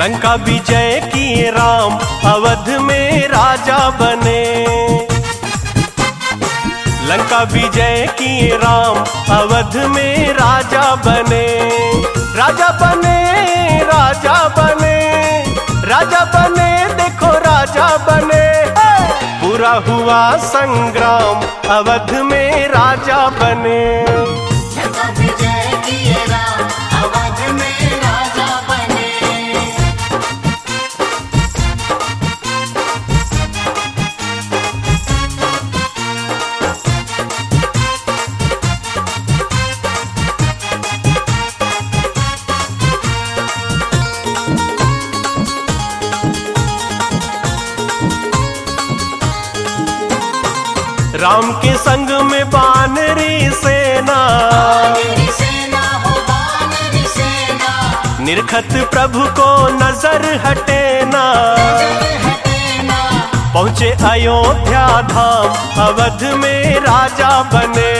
लंका विजय किए राम, अवध में राजा बने। लंका विजय किए राम, अवध में राजा बने। राजा बने राजा बने। राजा बने, देखो राजा बने। पूरा हुआ संग्राम, अवध में राजा बने। राम के संग में बानरी सेना। सेना निरखत प्रभु को नज़र हटे ना जग हटेना। पहुँचे अयोध्या धाम अवध में राजा बने।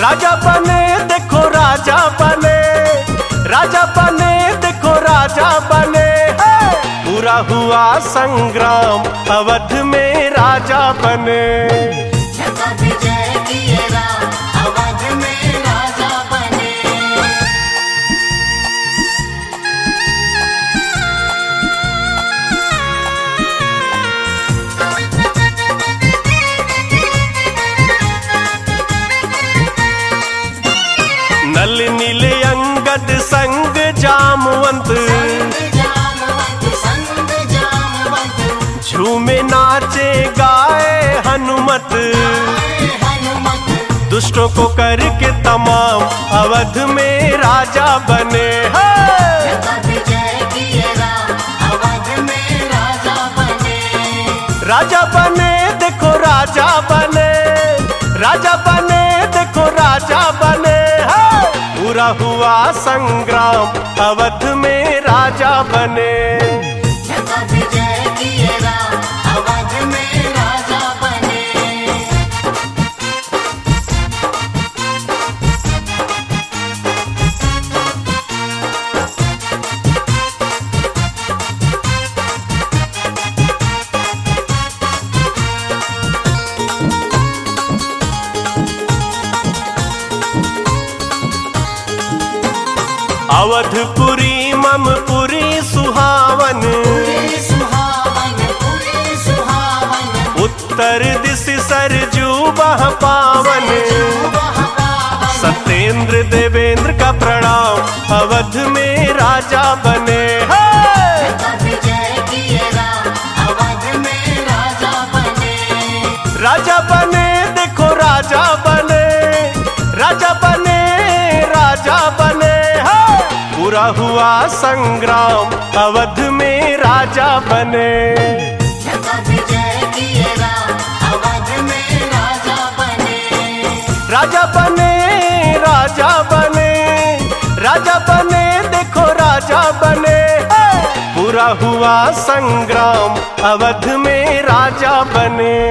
राजा बने। हुआ संग्राम अवध में राजा बने। नाचे गाए हनुमत। दुष्टों को करके तमाम अवध में राजा बने। राजा बने, देखो राजा बने। राजा बने, देखो राजा बने। हैं। पूरा हुआ संग्राम, अवध में राजा बने। अवधपुरी मम पुरी सुहावन। उत्तर दिश सरजू बह पावन। सत्येंद्र देवेंद्र का प्रणाम, अवध में राजा बने। राजा बने। पूरा हुआ संग्राम, अवध में राजा बने। राजा बने राजा बने राजा बने, देखो राजा बने। पूरा हुआ संग्राम, अवध में राजा बने।